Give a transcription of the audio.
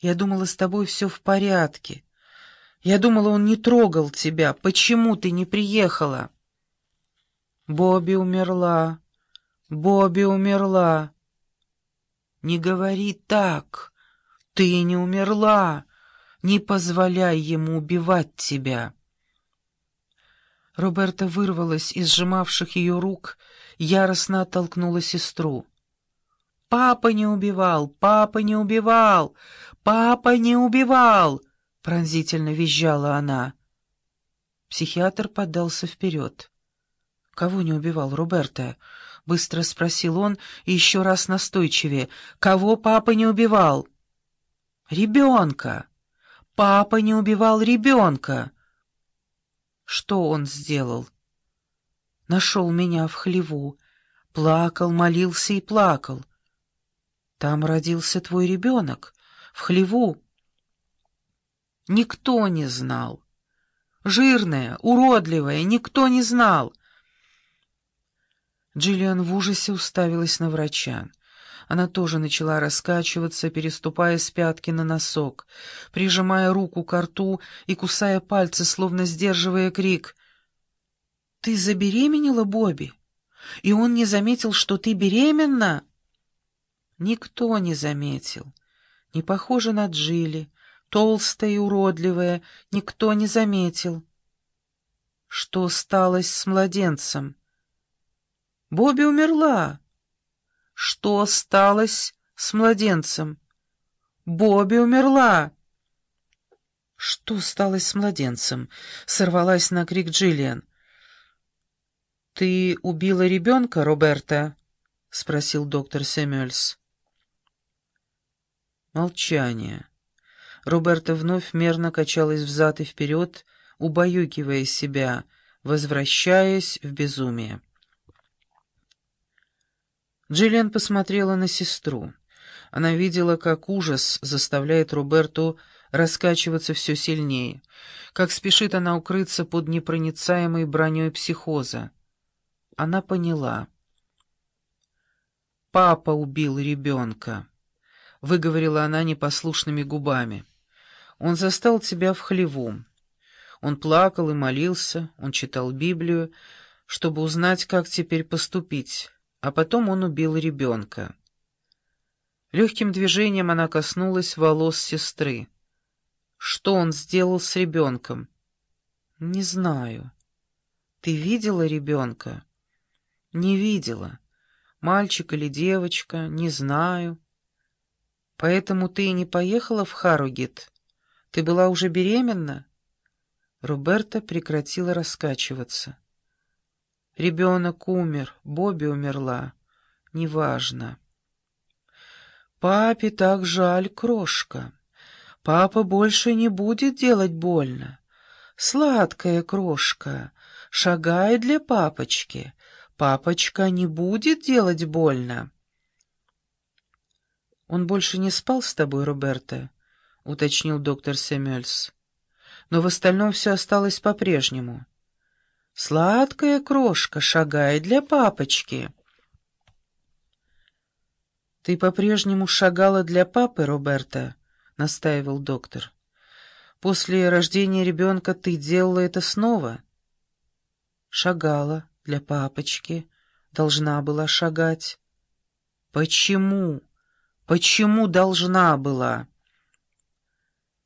Я думала, с тобой все в порядке. Я думала, он не трогал тебя. Почему ты не приехала?» «Бобби умерла. Бобби умерла». «Не говори так. Ты не умерла. Не позволяй ему убивать тебя». Роберта вырвалась из сжимавших ее рук, яростно оттолкнула сестру. «Папа не убивал! Папа не убивал! Папа не убивал!» — пронзительно визжала она. Психиатр подался вперед. «Кого не убивал Роберта?» — быстро спросил он и еще раз настойчивее. «Кого папа не убивал?» «Ребенка! Папа не убивал ребенка!» Что он сделал? Нашел меня в хлеву, плакал, молился и плакал. Там родился твой ребенок, в хлеву. Никто не знал. Жирная, уродливая, никто не знал. Джиллиан в ужасе уставилась на врача. Она тоже начала раскачиваться, переступая с пятки на носок, прижимая руку к рту и кусая пальцы, словно сдерживая крик. «Ты забеременела, Бобби? И он не заметил, что ты беременна?» Никто не заметил. Не похожа на Джилли, толстая и уродливая, никто не заметил. Что сталось с младенцем? Бобби умерла. Что сталось с младенцем? Бобби умерла. Что стало с младенцем? Сорвалась на крик Джиллиан. «Ты убила ребенка, Роберта?» — спросил доктор Сэмюэльс. Молчание. Роберта вновь мерно качалась взад и вперед, убаюкивая себя, возвращаясь в безумие. Джиллиан посмотрела на сестру. Она видела, как ужас заставляет Роберту раскачиваться все сильнее, как спешит она укрыться под непроницаемой броней психоза. Она поняла. «Папа убил ребенка», — выговорила она непослушными губами. «Он застал тебя в хлеву. Он плакал и молился, он читал Библию, чтобы узнать, как теперь поступить» а потом он убил ребенка. Легким движением она коснулась волос сестры. Что он сделал с ребенком? Не знаю. Ты видела ребенка? Не видела. Мальчик или девочка, не знаю. Поэтому ты и не поехала в Харугит? Ты была уже беременна? Роберта прекратила раскачиваться. Ребенок умер, Бобби умерла. Неважно. Папе так жаль, крошка. Папа больше не будет делать больно. Сладкая крошка, шагай для папочки. Папочка не будет делать больно. «Он больше не спал с тобой, Роберта?» — уточнил доктор Сэмюэльс. «Но в остальном все осталось по-прежнему». Сладкая крошка шагает для папочки. «Ты по-прежнему шагала для папы, Роберта?» — настаивал доктор. «После рождения ребенка ты делала это снова?» «Шагала для папочки. Должна была шагать». «Почему? Почему должна была?»